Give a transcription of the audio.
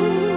Ooh.